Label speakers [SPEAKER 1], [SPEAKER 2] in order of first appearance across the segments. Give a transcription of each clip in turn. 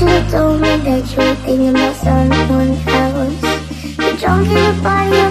[SPEAKER 1] you told me that you were thinking about someone else You're drunk in the body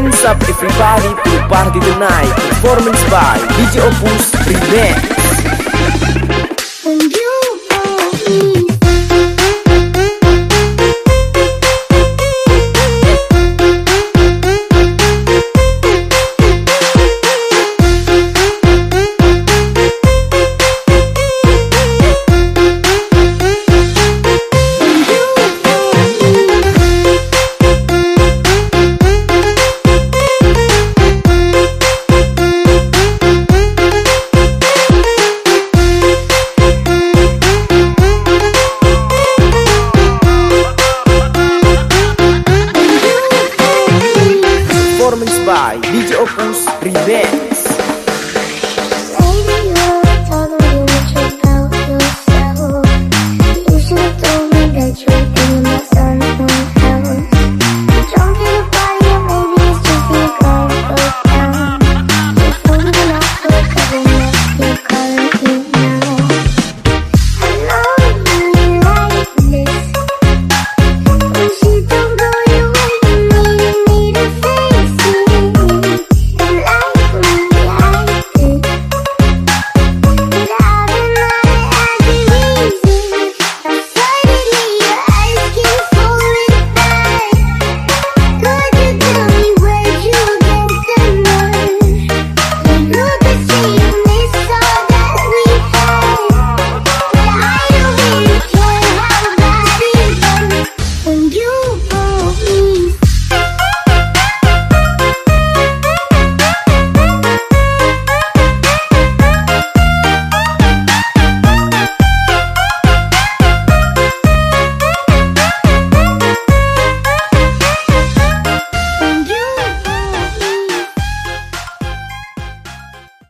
[SPEAKER 2] Hands up everybody to party tonight Performance by DJ Opus Remix.
[SPEAKER 1] And you Remix Ribeiro.